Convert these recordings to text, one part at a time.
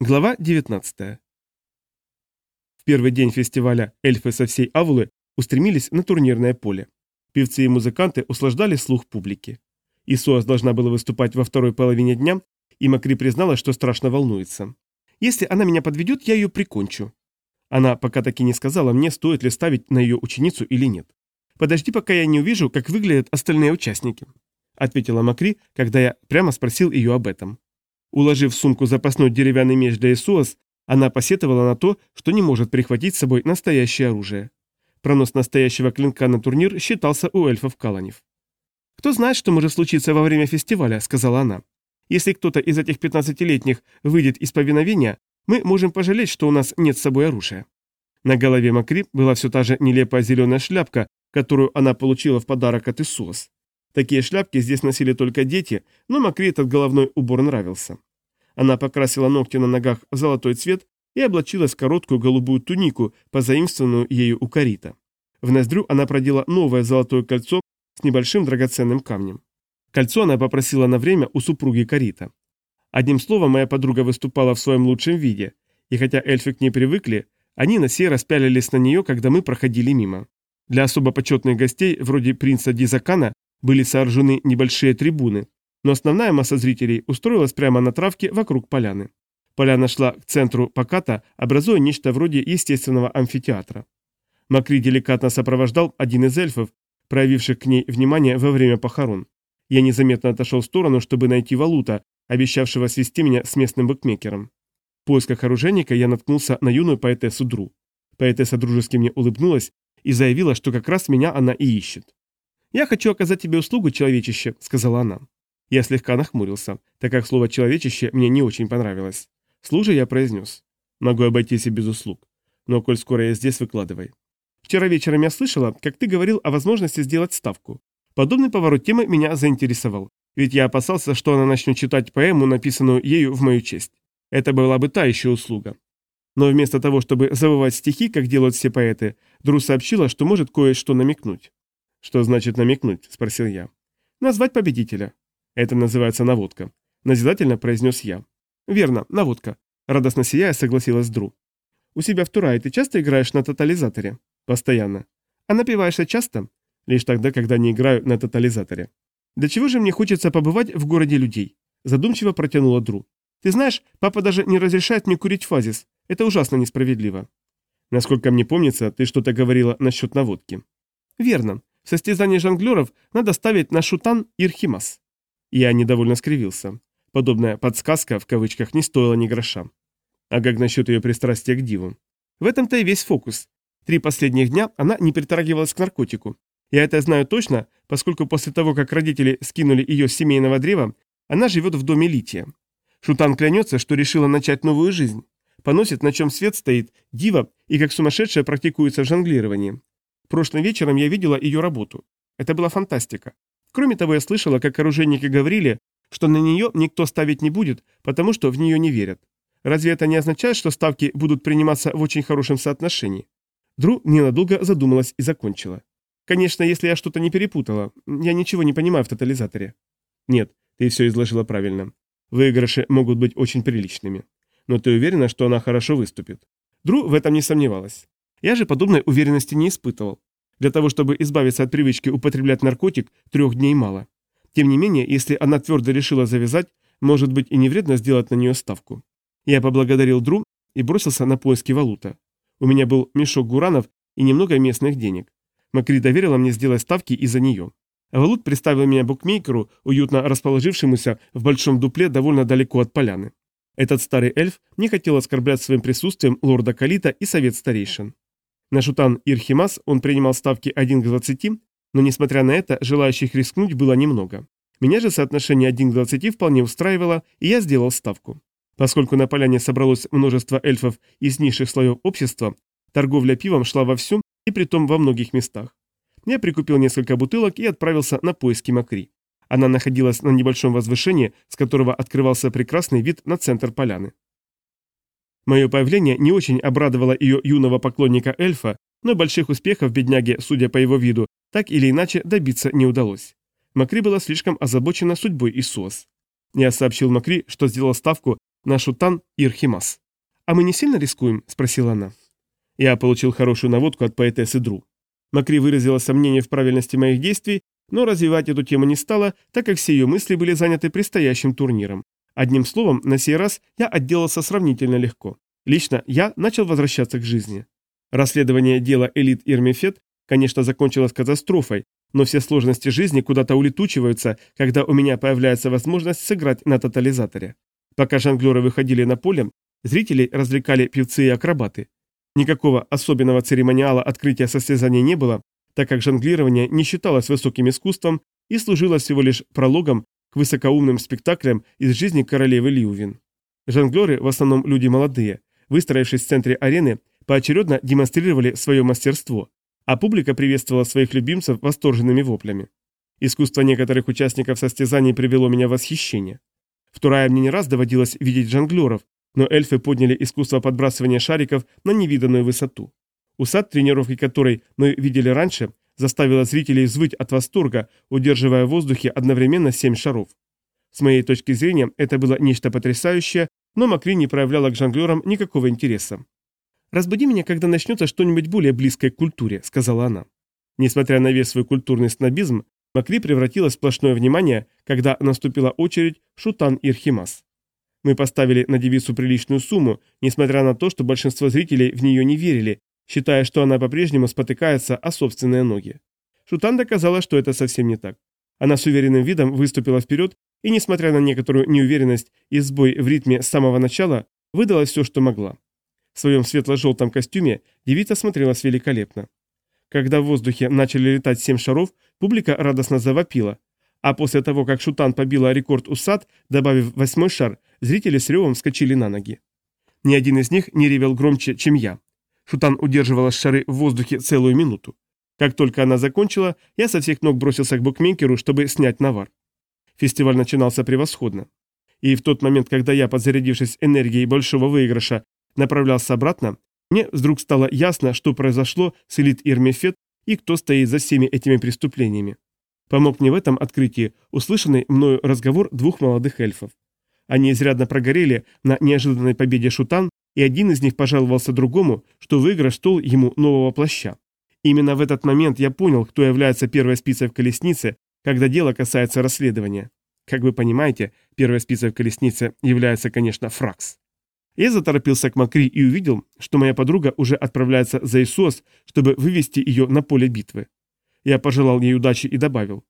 Глава 19. В первый день фестиваля эльфы со всей Авулы устремились на турнирное поле. Певцы и музыканты услаждали слух публики. Исуас должна была выступать во второй половине дня, и Макри признала, что страшно волнуется. «Если она меня подведет, я ее прикончу». Она пока таки не сказала мне, стоит ли ставить на ее ученицу или нет. «Подожди, пока я не увижу, как выглядят остальные участники», ответила Макри, когда я прямо спросил ее об этом. Уложив в сумку запасной деревянный меч для Исуас, она посетовала на то, что не может прихватить с собой настоящее оружие. Пронос настоящего клинка на турнир считался у эльфов Каланев. «Кто знает, что может случиться во время фестиваля», — сказала она. «Если кто-то из этих 15-летних выйдет из повиновения, мы можем пожалеть, что у нас нет с собой оружия». На голове Макри была все та же нелепая зеленая шляпка, которую она получила в подарок от Исуас. Такие шляпки здесь носили только дети, но Макри этот головной убор нравился. Она покрасила ногти на ногах в золотой цвет и облачилась в короткую голубую тунику, позаимствованную ею у Карита. В ноздрю она продела новое золотое кольцо с небольшим драгоценным камнем. Кольцо она попросила на время у супруги Карита. Одним словом, моя подруга выступала в своем лучшем виде, и хотя эльфы к ней привыкли, они на сей распялились на нее, когда мы проходили мимо. Для особо почетных гостей, вроде принца Дизакана, были сооружены небольшие трибуны, но основная масса зрителей устроилась прямо на травке вокруг поляны. Поляна шла к центру поката, образуя нечто вроде естественного амфитеатра. Макри деликатно сопровождал один из эльфов, проявивших к ней внимание во время похорон. Я незаметно отошел в сторону, чтобы найти Валута, обещавшего свести меня с местным букмекером. В поисках оружейника я наткнулся на юную поэтессу Дру. Поэтесса дружески мне улыбнулась и заявила, что как раз меня она и ищет. «Я хочу оказать тебе услугу, человечище», — сказала она. Я слегка нахмурился, так как слово «человечище» мне не очень понравилось. Служа я произнес. «Могу обойтись и без услуг. Но коль скоро я здесь, выкладывай». «Вчера вечером я слышала, как ты говорил о возможности сделать ставку. Подобный поворот темы меня заинтересовал, ведь я опасался, что она начнет читать поэму, написанную ею в мою честь. Это была бы та еще услуга. Но вместо того, чтобы завывать стихи, как делают все поэты, Дру сообщила, что может кое-что намекнуть. «Что значит намекнуть?» – спросил я. «Назвать победителя». «Это называется наводка», – назидательно произнес я. «Верно, наводка», – радостно сияя согласилась Дру. «У себя в Турае ты часто играешь на тотализаторе?» «Постоянно». «А напиваешься часто?» «Лишь тогда, когда не играю на тотализаторе». «Для чего же мне хочется побывать в городе людей?» Задумчиво протянула Дру. «Ты знаешь, папа даже не разрешает мне курить фазис. Это ужасно несправедливо». «Насколько мне помнится, ты что-то говорила насчет наводки». «Верно. В состязании жонглеров надо ставить на шутан Ирхимас. Я недовольно скривился. Подобная «подсказка» в кавычках не стоила ни гроша. А как насчет ее пристрастия к диву? В этом-то и весь фокус. Три последних дня она не притрагивалась к наркотику. Я это знаю точно, поскольку после того, как родители скинули ее с семейного древа, она живет в доме Лития. Шутан клянется, что решила начать новую жизнь. Поносит, на чем свет стоит, дива и как сумасшедшая практикуется в жонглировании. Прошлым вечером я видела ее работу. Это была фантастика. Кроме того, я слышала, как оружейники говорили, что на нее никто ставить не будет, потому что в нее не верят. Разве это не означает, что ставки будут приниматься в очень хорошем соотношении? Дру ненадолго задумалась и закончила. Конечно, если я что-то не перепутала, я ничего не понимаю в тотализаторе. Нет, ты все изложила правильно. Выигрыши могут быть очень приличными. Но ты уверена, что она хорошо выступит? Дру в этом не сомневалась. Я же подобной уверенности не испытывал. Для того, чтобы избавиться от привычки употреблять наркотик, трех дней мало. Тем не менее, если она твердо решила завязать, может быть и не вредно сделать на нее ставку. Я поблагодарил Дру и бросился на поиски валута. У меня был мешок гуранов и немного местных денег. Макри доверила мне сделать ставки из-за нее. Валут представил меня букмекеру, уютно расположившемуся в большом дупле довольно далеко от поляны. Этот старый эльф не хотел оскорблять своим присутствием лорда Калита и совет старейшин. На шутан Ирхимас он принимал ставки 1 к 20, но несмотря на это, желающих рискнуть было немного. Меня же соотношение 1 к 20 вполне устраивало, и я сделал ставку. Поскольку на поляне собралось множество эльфов из низших слоев общества, торговля пивом шла вовсю и притом во многих местах. Я прикупил несколько бутылок и отправился на поиски Макри. Она находилась на небольшом возвышении, с которого открывался прекрасный вид на центр поляны. Мое появление не очень обрадовало ее юного поклонника эльфа, но больших успехов бедняге, судя по его виду, так или иначе добиться не удалось. Макри была слишком озабочена судьбой Исуас. Я сообщил Макри, что сделал ставку на Шутан Ирхимас. «А мы не сильно рискуем?» – спросила она. Я получил хорошую наводку от поэтессы Дру. Макри выразила сомнение в правильности моих действий, но развивать эту тему не стала, так как все ее мысли были заняты предстоящим турниром. Одним словом, на сей раз я отделался сравнительно легко. Лично я начал возвращаться к жизни. Расследование дела элит Ирмефет, конечно, закончилось катастрофой, но все сложности жизни куда-то улетучиваются, когда у меня появляется возможность сыграть на тотализаторе. Пока жонглеры выходили на поле, зрителей развлекали певцы и акробаты. Никакого особенного церемониала открытия состязаний не было, так как жонглирование не считалось высоким искусством и служило всего лишь прологом к высокоумным спектаклям из жизни королевы Лиувин. Жонглеры, в основном люди молодые, выстроившись в центре арены, поочередно демонстрировали свое мастерство, а публика приветствовала своих любимцев восторженными воплями. Искусство некоторых участников состязаний привело меня в восхищение. В Турае мне не раз доводилось видеть жонглеров, но эльфы подняли искусство подбрасывания шариков на невиданную высоту. Усад, тренировки которой мы видели раньше, заставила зрителей взвыть от восторга, удерживая в воздухе одновременно семь шаров. С моей точки зрения, это было нечто потрясающее, но Макри не проявляла к жонглерам никакого интереса. «Разбуди меня, когда начнется что-нибудь более близкое к культуре», — сказала она. Несмотря на весь свой культурный снобизм, Макри превратилась в сплошное внимание, когда наступила очередь Шутан Ирхимас. Мы поставили на девицу приличную сумму, несмотря на то, что большинство зрителей в нее не верили, считая, что она по-прежнему спотыкается о собственные ноги. Шутан доказала, что это совсем не так. Она с уверенным видом выступила вперед и, несмотря на некоторую неуверенность и сбой в ритме с самого начала, выдала все, что могла. В своем светло-желтом костюме девица смотрелась великолепно. Когда в воздухе начали летать семь шаров, публика радостно завопила, а после того, как Шутан побила рекорд УСАД, добавив восьмой шар, зрители с ревом вскочили на ноги. Ни один из них не ревел громче, чем я. Шутан удерживала шары в воздухе целую минуту. Как только она закончила, я со всех ног бросился к букмекеру, чтобы снять навар. Фестиваль начинался превосходно. И в тот момент, когда я, подзарядившись энергией большого выигрыша, направлялся обратно, мне вдруг стало ясно, что произошло с элит Ирмефет и кто стоит за всеми этими преступлениями. Помог мне в этом открытии услышанный мною разговор двух молодых эльфов. Они изрядно прогорели на неожиданной победе Шутан, и один из них пожаловался другому, что выигрыш стол ему нового плаща. Именно в этот момент я понял, кто является первой спицей в колеснице, когда дело касается расследования. Как вы понимаете, первой спицей в колеснице является, конечно, Фракс. Я заторопился к Макри и увидел, что моя подруга уже отправляется за Исос, чтобы вывести ее на поле битвы. Я пожелал ей удачи и добавил.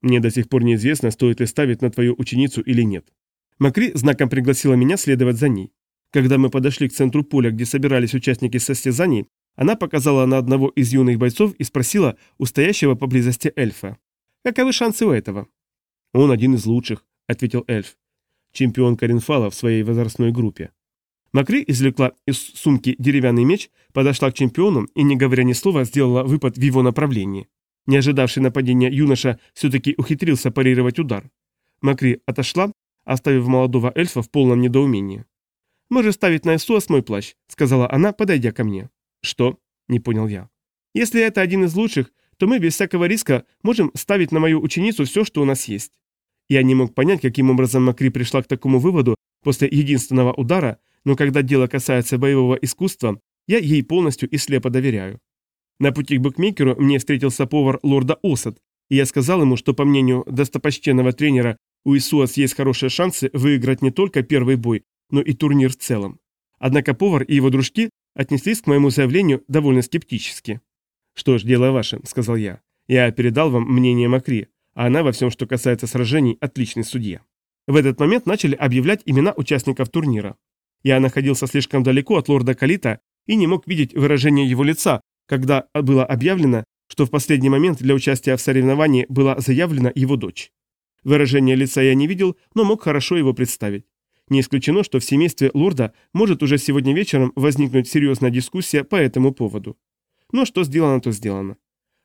Мне до сих пор неизвестно, стоит ли ставить на твою ученицу или нет. Макри знаком пригласила меня следовать за ней. Когда мы подошли к центру поля, где собирались участники состязаний, она показала на одного из юных бойцов и спросила у стоящего поблизости эльфа. «Каковы шансы у этого?» «Он один из лучших», — ответил эльф. Чемпион Каринфала в своей возрастной группе. Макри извлекла из сумки деревянный меч, подошла к чемпиону и, не говоря ни слова, сделала выпад в его направлении. Не ожидавший нападения юноша все-таки ухитрился парировать удар. Макри отошла, оставив молодого эльфа в полном недоумении. «Можешь ставить на СОС мой плащ», — сказала она, подойдя ко мне. «Что?» — не понял я. «Если это один из лучших, то мы без всякого риска можем ставить на мою ученицу все, что у нас есть». Я не мог понять, каким образом Макри пришла к такому выводу после единственного удара, но когда дело касается боевого искусства, я ей полностью и слепо доверяю. На пути к букмекеру мне встретился повар лорда Осад, и я сказал ему, что по мнению достопочтенного тренера у Исуас есть хорошие шансы выиграть не только первый бой, но и турнир в целом. Однако повар и его дружки отнеслись к моему заявлению довольно скептически. «Что ж, дело ваше», — сказал я. «Я передал вам мнение Макри, а она во всем, что касается сражений, отличный судья». В этот момент начали объявлять имена участников турнира. Я находился слишком далеко от лорда Калита и не мог видеть выражение его лица, когда было объявлено, что в последний момент для участия в соревновании была заявлена его дочь. Выражение лица я не видел, но мог хорошо его представить. Не исключено, что в семействе лорда может уже сегодня вечером возникнуть серьезная дискуссия по этому поводу. Но что сделано, то сделано.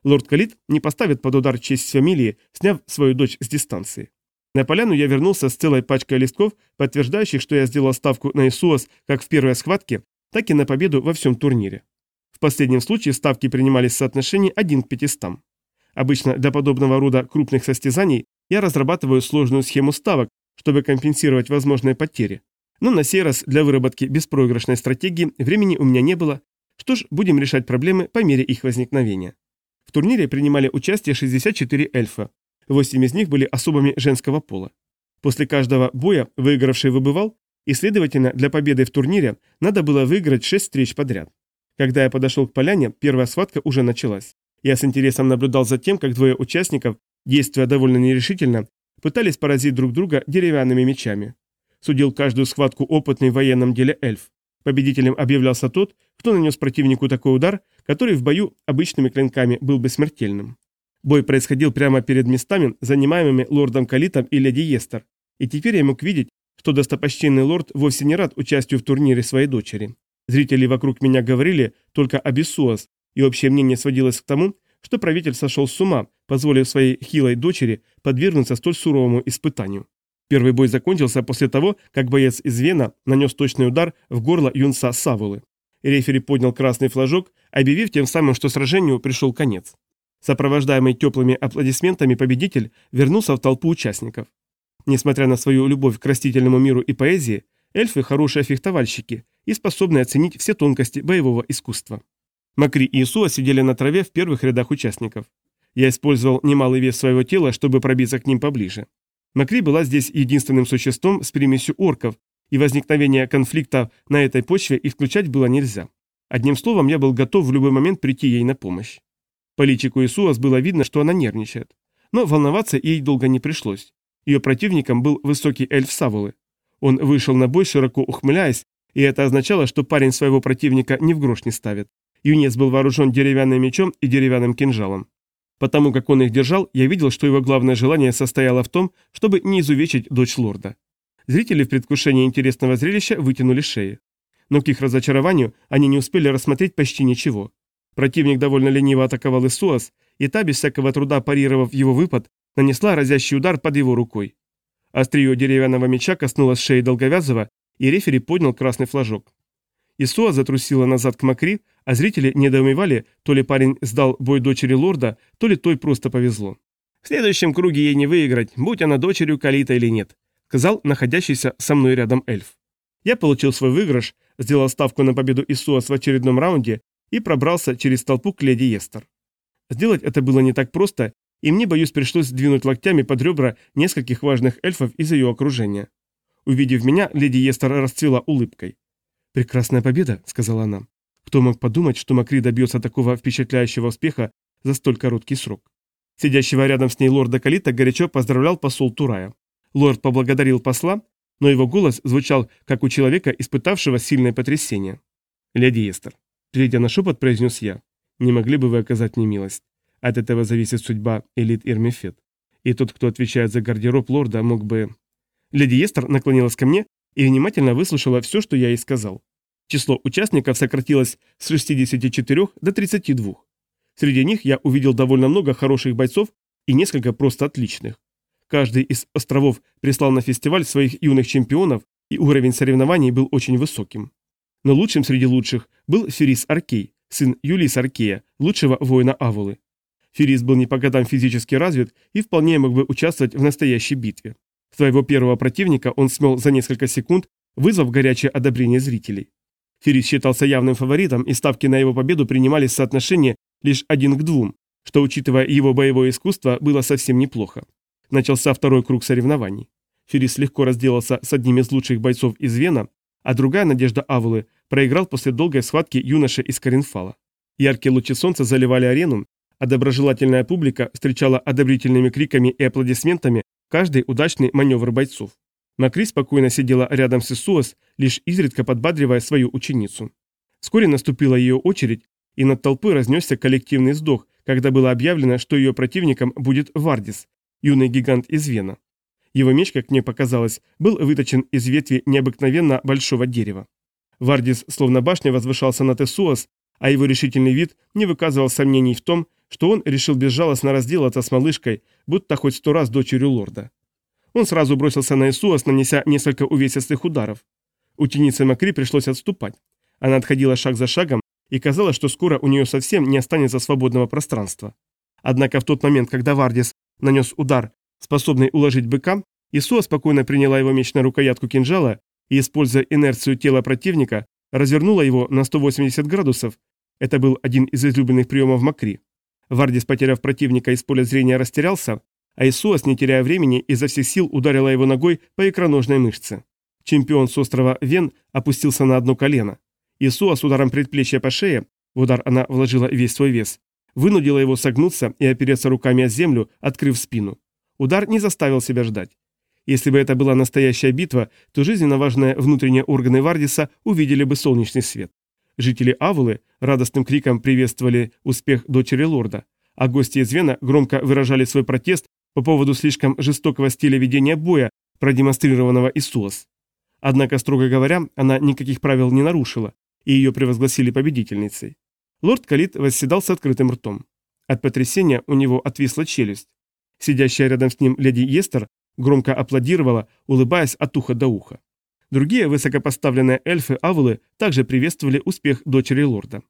Лорд Калит не поставит под удар честь фамилии, сняв свою дочь с дистанции. На поляну я вернулся с целой пачкой листков, подтверждающих, что я сделал ставку на Исуас как в первой схватке, так и на победу во всем турнире. В последнем случае ставки принимались в соотношении 1 к 500. Обычно для подобного рода крупных состязаний я разрабатываю сложную схему ставок, чтобы компенсировать возможные потери. Но на сей раз для выработки беспроигрышной стратегии времени у меня не было. Что ж, будем решать проблемы по мере их возникновения. В турнире принимали участие 64 эльфа. Восемь из них были особами женского пола. После каждого боя выигравший выбывал, и, следовательно, для победы в турнире надо было выиграть 6 встреч подряд. Когда я подошел к поляне, первая схватка уже началась. Я с интересом наблюдал за тем, как двое участников, действуя довольно нерешительно, пытались поразить друг друга деревянными мечами. Судил каждую схватку опытный в военном деле эльф. Победителем объявлялся тот, кто нанес противнику такой удар, который в бою обычными клинками был бы смертельным. Бой происходил прямо перед местами, занимаемыми лордом Калитом и леди Естер, и теперь я мог видеть, что достопочтенный лорд вовсе не рад участию в турнире своей дочери. Зрители вокруг меня говорили только об Исуас, и общее мнение сводилось к тому, что правитель сошел с ума, позволив своей хилой дочери подвергнуться столь суровому испытанию. Первый бой закончился после того, как боец из Вена нанес точный удар в горло юнца Савулы. Рефери поднял красный флажок, объявив тем самым, что сражению пришел конец. Сопровождаемый теплыми аплодисментами победитель вернулся в толпу участников. Несмотря на свою любовь к растительному миру и поэзии, эльфы – хорошие фехтовальщики и способны оценить все тонкости боевого искусства. Макри и Исуа сидели на траве в первых рядах участников. Я использовал немалый вес своего тела, чтобы пробиться к ним поближе. Макри была здесь единственным существом с примесью орков, и возникновение конфликта на этой почве исключать было нельзя. Одним словом, я был готов в любой момент прийти ей на помощь. По личику Исуас было видно, что она нервничает. Но волноваться ей долго не пришлось. Ее противником был высокий эльф Савулы. Он вышел на бой, широко ухмыляясь, и это означало, что парень своего противника ни в грош не ставит. Юнец был вооружен деревянным мечом и деревянным кинжалом. Потому как он их держал, я видел, что его главное желание состояло в том, чтобы не изувечить дочь лорда. Зрители в предвкушении интересного зрелища вытянули шеи. Но к их разочарованию они не успели рассмотреть почти ничего. Противник довольно лениво атаковал Исуас, и та, без всякого труда парировав его выпад, нанесла разящий удар под его рукой. Острие деревянного меча коснулось шеи Долговязова, и рефери поднял красный флажок. Исуа затрусила назад к Макри, а зрители недоумевали, то ли парень сдал бой дочери лорда, то ли той просто повезло. «В следующем круге ей не выиграть, будь она дочерью Калита или нет», сказал находящийся со мной рядом эльф. Я получил свой выигрыш, сделал ставку на победу Исуас в очередном раунде и пробрался через толпу к леди Естер. Сделать это было не так просто, и мне, боюсь, пришлось сдвинуть локтями под ребра нескольких важных эльфов из ее окружения. Увидев меня, леди Естер расцвела улыбкой. «Прекрасная победа», — сказала она. «Кто мог подумать, что Макри добьется такого впечатляющего успеха за столь короткий срок?» Сидящего рядом с ней лорда Калита горячо поздравлял посол Турая. Лорд поблагодарил посла, но его голос звучал, как у человека, испытавшего сильное потрясение. «Леди Естер», — перейдя на шепот, произнес я, — «не могли бы вы оказать мне милость? От этого зависит судьба элит Ирмифет. И тот, кто отвечает за гардероб лорда, мог бы...» Леди Естер наклонилась ко мне и внимательно выслушала все, что я ей сказал. Число участников сократилось с 64 до 32. Среди них я увидел довольно много хороших бойцов и несколько просто отличных. Каждый из островов прислал на фестиваль своих юных чемпионов, и уровень соревнований был очень высоким. Но лучшим среди лучших был Ферис Аркей, сын Юлис Аркея, лучшего воина Авулы. Ферис был не по годам физически развит и вполне мог бы участвовать в настоящей битве. Своего первого противника он смел за несколько секунд, вызвав горячее одобрение зрителей. Ферис считался явным фаворитом, и ставки на его победу принимались в соотношении лишь один к двум, что, учитывая его боевое искусство, было совсем неплохо. Начался второй круг соревнований. Ферис легко разделался с одним из лучших бойцов из Вена, а другая надежда Авулы проиграл после долгой схватки юноша из Каринфала. Яркие лучи солнца заливали арену, а доброжелательная публика встречала одобрительными криками и аплодисментами каждый удачный маневр бойцов. Макри спокойно сидела рядом с Исуас, лишь изредка подбадривая свою ученицу. Вскоре наступила ее очередь, и над толпой разнесся коллективный вздох, когда было объявлено, что ее противником будет Вардис, юный гигант из Вена. Его меч, как мне показалось, был выточен из ветви необыкновенно большого дерева. Вардис, словно башня, возвышался над Исуас, а его решительный вид не выказывал сомнений в том, что он решил безжалостно разделаться с малышкой, будто хоть сто раз дочерью лорда. Он сразу бросился на Исуас, нанеся несколько увесистых ударов. Ученице Макри пришлось отступать. Она отходила шаг за шагом, и казалось, что скоро у нее совсем не останется свободного пространства. Однако в тот момент, когда Вардис нанес удар, способный уложить быка, Исуа спокойно приняла его меч на рукоятку кинжала и, используя инерцию тела противника, развернула его на 180 градусов. Это был один из излюбленных приемов Макри. Вардис, потеряв противника из поля зрения, растерялся, а Исуас, не теряя времени, изо всех сил ударила его ногой по икроножной мышце. Чемпион с острова Вен опустился на одно колено. Исуа с ударом предплечья по шее, в удар она вложила весь свой вес, вынудила его согнуться и опереться руками о землю, открыв спину. Удар не заставил себя ждать. Если бы это была настоящая битва, то жизненно важные внутренние органы Вардиса увидели бы солнечный свет. Жители Авулы радостным криком приветствовали успех дочери лорда, а гости из Вена громко выражали свой протест по поводу слишком жестокого стиля ведения боя, продемонстрированного Исуас. Однако, строго говоря, она никаких правил не нарушила, и ее превозгласили победительницей. Лорд Калит восседал с открытым ртом. От потрясения у него отвисла челюсть. Сидящая рядом с ним леди Естер громко аплодировала, улыбаясь от уха до уха. Другие высокопоставленные эльфы Авулы также приветствовали успех дочери лорда.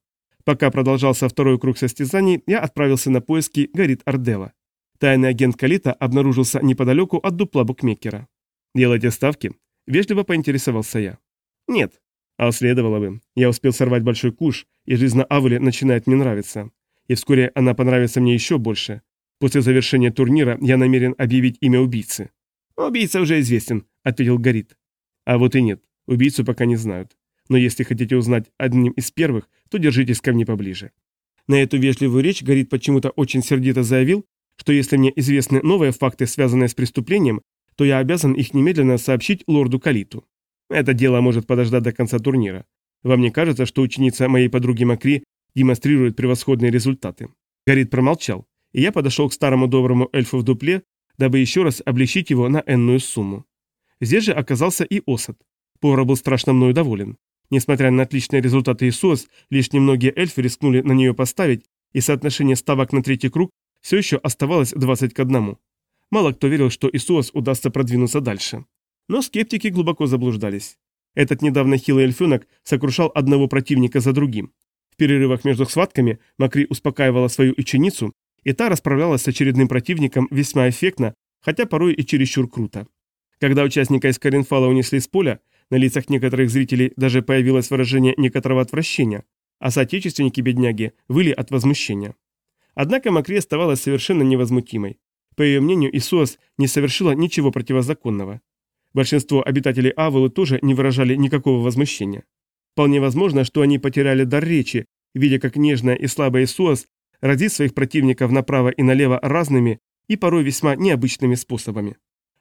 Пока продолжался второй круг состязаний, я отправился на поиски Гарит Ардела. Тайный агент Калита обнаружился неподалеку от дупла букмекера. «Делайте ставки?» – вежливо поинтересовался я. «Нет». А следовало бы. Я успел сорвать большой куш, и жизнь на Авуле начинает мне нравиться. И вскоре она понравится мне еще больше. После завершения турнира я намерен объявить имя убийцы. «Убийца уже известен», — ответил Горит. «А вот и нет. Убийцу пока не знают. Но если хотите узнать одним из первых, то держитесь ко мне поближе». На эту вежливую речь Горит почему-то очень сердито заявил, что если мне известны новые факты, связанные с преступлением, то я обязан их немедленно сообщить лорду Калиту. Это дело может подождать до конца турнира. Вам не кажется, что ученица моей подруги Макри демонстрирует превосходные результаты? Горит промолчал, и я подошел к старому доброму эльфу в дупле, дабы еще раз облегчить его на энную сумму. Здесь же оказался и Осад. Повар был страшно мною доволен. Несмотря на отличные результаты ИСУС, лишь немногие эльфы рискнули на нее поставить, и соотношение ставок на третий круг все еще оставалось 20 к 1. Мало кто верил, что ИСУС удастся продвинуться дальше. Но скептики глубоко заблуждались. Этот недавно хилый эльфенок сокрушал одного противника за другим. В перерывах между схватками Макри успокаивала свою ученицу и та расправлялась с очередным противником весьма эффектно, хотя порой и чересчур круто. Когда участника из Каринфала унесли с поля, на лицах некоторых зрителей даже появилось выражение некоторого отвращения, а соотечественники-бедняги выли от возмущения. Однако Макри оставалась совершенно невозмутимой. По ее мнению, Исуас не совершила ничего противозаконного. Большинство обитателей Авулы тоже не выражали никакого возмущения. Вполне возможно, что они потеряли дар речи, видя, как нежная и слабая Исуас разит своих противников направо и налево разными и порой весьма необычными способами.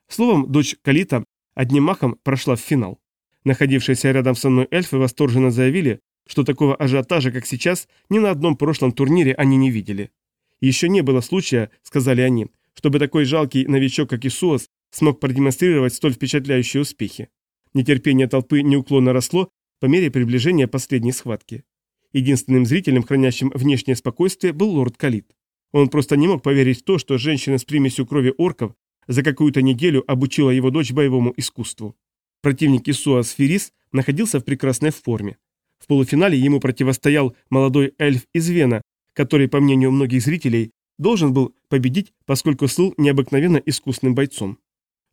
Словом, дочь Калита одним махом прошла в финал. Находившиеся рядом со мной эльфы восторженно заявили, что такого ажиотажа, как сейчас, ни на одном прошлом турнире они не видели. Еще не было случая, сказали они, чтобы такой жалкий новичок, как Исуас, смог продемонстрировать столь впечатляющие успехи. Нетерпение толпы неуклонно росло по мере приближения последней схватки. Единственным зрителем, хранящим внешнее спокойствие, был лорд Калит. Он просто не мог поверить в то, что женщина с примесью крови орков за какую-то неделю обучила его дочь боевому искусству. Противник Исуас Ферис находился в прекрасной форме. В полуфинале ему противостоял молодой эльф из Вена, который, по мнению многих зрителей, должен был победить, поскольку слыл необыкновенно искусным бойцом.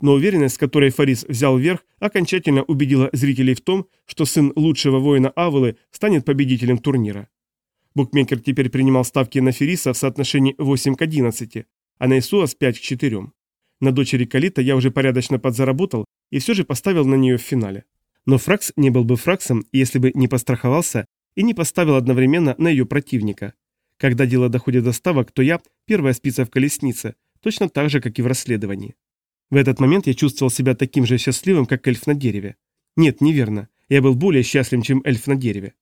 Но уверенность, с которой Фарис взял верх, окончательно убедила зрителей в том, что сын лучшего воина Авелы станет победителем турнира. Букмекер теперь принимал ставки на Фериса в соотношении 8 к 11, а на Исуас 5 к 4. На дочери Калита я уже порядочно подзаработал и все же поставил на нее в финале. Но Фракс не был бы Фраксом, если бы не постраховался и не поставил одновременно на ее противника. Когда дело доходит до ставок, то я первая спица в колеснице, точно так же, как и в расследовании. В этот момент я чувствовал себя таким же счастливым, как эльф на дереве. Нет, неверно. Я был более счастлив, чем эльф на дереве.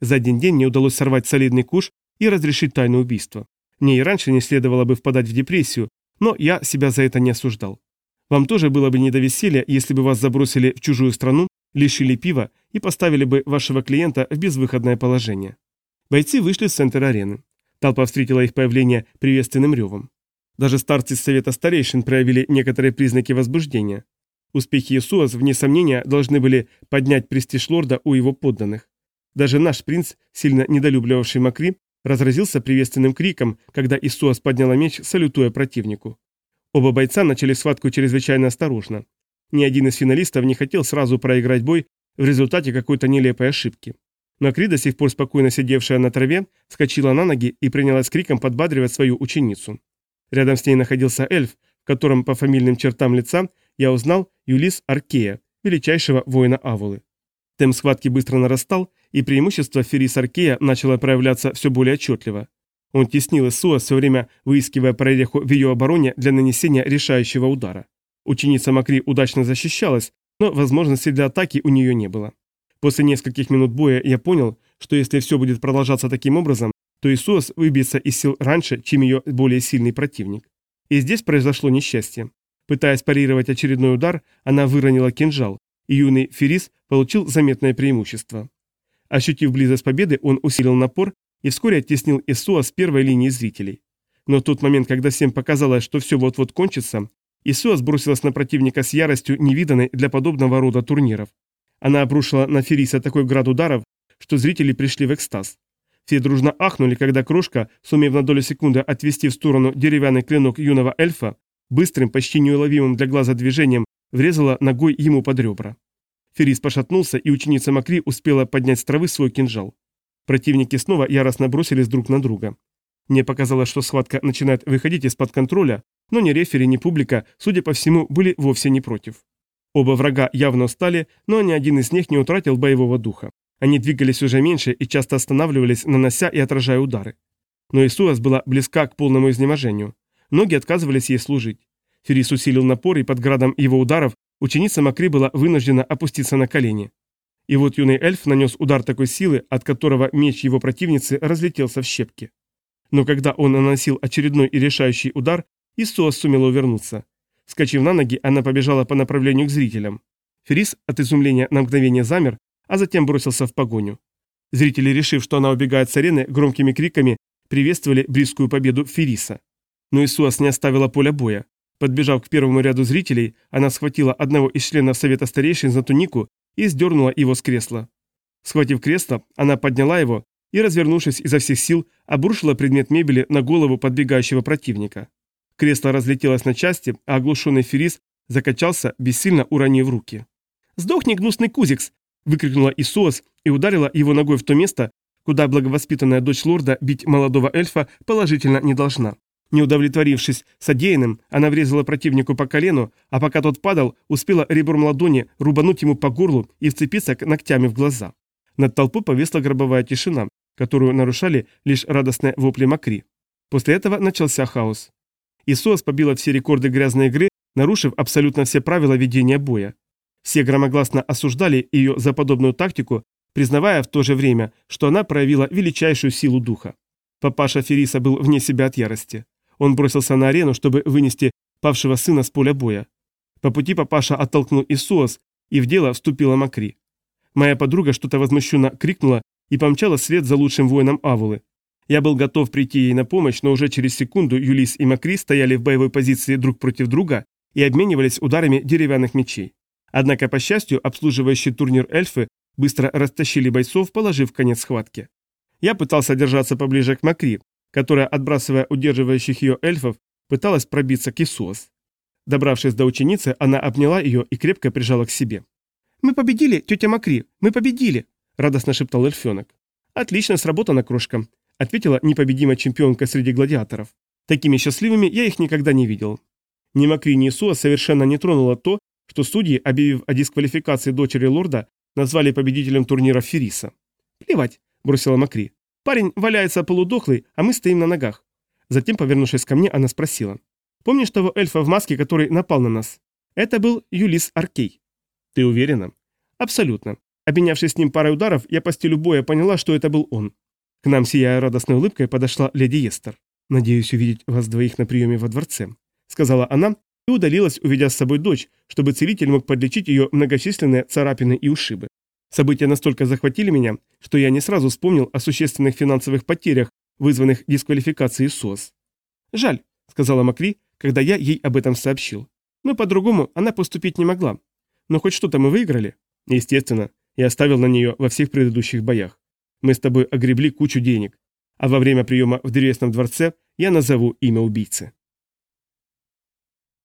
За один день мне удалось сорвать солидный куш и разрешить тайное убийство. Мне и раньше не следовало бы впадать в депрессию, но я себя за это не осуждал. Вам тоже было бы не до веселья, если бы вас забросили в чужую страну, лишили пива и поставили бы вашего клиента в безвыходное положение. Бойцы вышли с центра арены. Толпа встретила их появление приветственным ревом. Даже старцы Совета Старейшин проявили некоторые признаки возбуждения. Успехи Иисуас, вне сомнения, должны были поднять престиж лорда у его подданных. Даже наш принц, сильно недолюбливавший Макри, разразился приветственным криком, когда Иисуас подняла меч, салютуя противнику. Оба бойца начали схватку чрезвычайно осторожно. Ни один из финалистов не хотел сразу проиграть бой в результате какой-то нелепой ошибки. Макри, до сих пор спокойно сидевшая на траве, вскочила на ноги и принялась криком подбадривать свою ученицу. Рядом с ней находился эльф, в котором по фамильным чертам лица я узнал Юлис Аркея, величайшего воина Авулы. Темп схватки быстро нарастал, и преимущество Ферис Аркея начало проявляться все более отчетливо. Он теснил Исуа, все время выискивая прореху в ее обороне для нанесения решающего удара. Ученица Макри удачно защищалась, но возможности для атаки у нее не было. После нескольких минут боя я понял, что если все будет продолжаться таким образом, то Исуас выбьется из сил раньше, чем ее более сильный противник. И здесь произошло несчастье. Пытаясь парировать очередной удар, она выронила кинжал, юный Ферис получил заметное преимущество. Ощутив близость победы, он усилил напор и вскоре оттеснил Исуа с первой линии зрителей. Но в тот момент, когда всем показалось, что все вот-вот кончится, Исуа сбросилась на противника с яростью, невиданной для подобного рода турниров. Она обрушила на Фериса такой град ударов, что зрители пришли в экстаз. Все дружно ахнули, когда крошка, сумев на долю секунды отвести в сторону деревянный клинок юного эльфа, быстрым, почти неуловимым для глаза движением врезала ногой ему под ребра. Ферис пошатнулся, и ученица Макри успела поднять с травы свой кинжал. Противники снова яростно бросились друг на друга. Мне показалось, что схватка начинает выходить из-под контроля, но ни рефери, ни публика, судя по всему, были вовсе не против. Оба врага явно устали, но ни один из них не утратил боевого духа. Они двигались уже меньше и часто останавливались, нанося и отражая удары. Но Исуас была близка к полному изнеможению. Ноги отказывались ей служить. Ферис усилил напор, и под градом его ударов ученица Макри была вынуждена опуститься на колени. И вот юный эльф нанес удар такой силы, от которого меч его противницы разлетелся в щепки. Но когда он наносил очередной и решающий удар, Исуас сумела увернуться. Скачив на ноги, она побежала по направлению к зрителям. Ферис от изумления на мгновение замер, а затем бросился в погоню. Зрители, решив, что она убегает с арены, громкими криками приветствовали близкую победу Фериса. Но Исуас не оставила поля боя. Подбежав к первому ряду зрителей, она схватила одного из членов Совета Старейшин за тунику и сдернула его с кресла. Схватив кресло, она подняла его и, развернувшись изо всех сил, обрушила предмет мебели на голову подбегающего противника. Кресло разлетелось на части, а оглушенный Ферис закачался, бессильно уронив руки. «Сдохни, гнусный кузикс!» – выкрикнула Исуас и ударила его ногой в то место, куда благовоспитанная дочь лорда бить молодого эльфа положительно не должна. Не удовлетворившись содеянным, она врезала противнику по колену, а пока тот падал, успела ребром ладони рубануть ему по горлу и вцепиться ногтями в глаза. Над толпой повесла гробовая тишина, которую нарушали лишь радостные вопли Макри. После этого начался хаос. Исоас побила все рекорды грязной игры, нарушив абсолютно все правила ведения боя. Все громогласно осуждали ее за подобную тактику, признавая в то же время, что она проявила величайшую силу духа. Папаша Фериса был вне себя от ярости. Он бросился на арену, чтобы вынести павшего сына с поля боя. По пути папаша оттолкнул Исуас, и в дело вступила Макри. Моя подруга что-то возмущенно крикнула и помчала след за лучшим воином Авулы. Я был готов прийти ей на помощь, но уже через секунду Юлис и Макри стояли в боевой позиции друг против друга и обменивались ударами деревянных мечей. Однако, по счастью, обслуживающий турнир эльфы быстро растащили бойцов, положив конец схватке. Я пытался держаться поближе к Макри, которая, отбрасывая удерживающих ее эльфов, пыталась пробиться к Исуас. Добравшись до ученицы, она обняла ее и крепко прижала к себе. «Мы победили, тетя Макри, мы победили!» – радостно шептал эльфенок. «Отлично сработано, крошка», – ответила непобедимая чемпионка среди гладиаторов. «Такими счастливыми я их никогда не видел». Ни Макри, ни Исуа совершенно не тронуло то, что судьи, объявив о дисквалификации дочери лорда, назвали победителем турнира Фериса. «Плевать», – бросила Макри. Парень валяется полудохлый, а мы стоим на ногах. Затем, повернувшись ко мне, она спросила. «Помнишь того эльфа в маске, который напал на нас? Это был Юлис Аркей». «Ты уверена?» «Абсолютно. Обменявшись с ним парой ударов, я по стилю боя поняла, что это был он». К нам, сияя радостной улыбкой, подошла леди Естер. «Надеюсь увидеть вас двоих на приеме во дворце», — сказала она и удалилась, уведя с собой дочь, чтобы целитель мог подлечить ее многочисленные царапины и ушибы. События настолько захватили меня, что я не сразу вспомнил о существенных финансовых потерях, вызванных дисквалификацией СОС. «Жаль», — сказала Макри, когда я ей об этом сообщил. «Но по-другому она поступить не могла. Но хоть что-то мы выиграли?» «Естественно, я оставил на нее во всех предыдущих боях. Мы с тобой огребли кучу денег, а во время приема в древесном дворце я назову имя убийцы».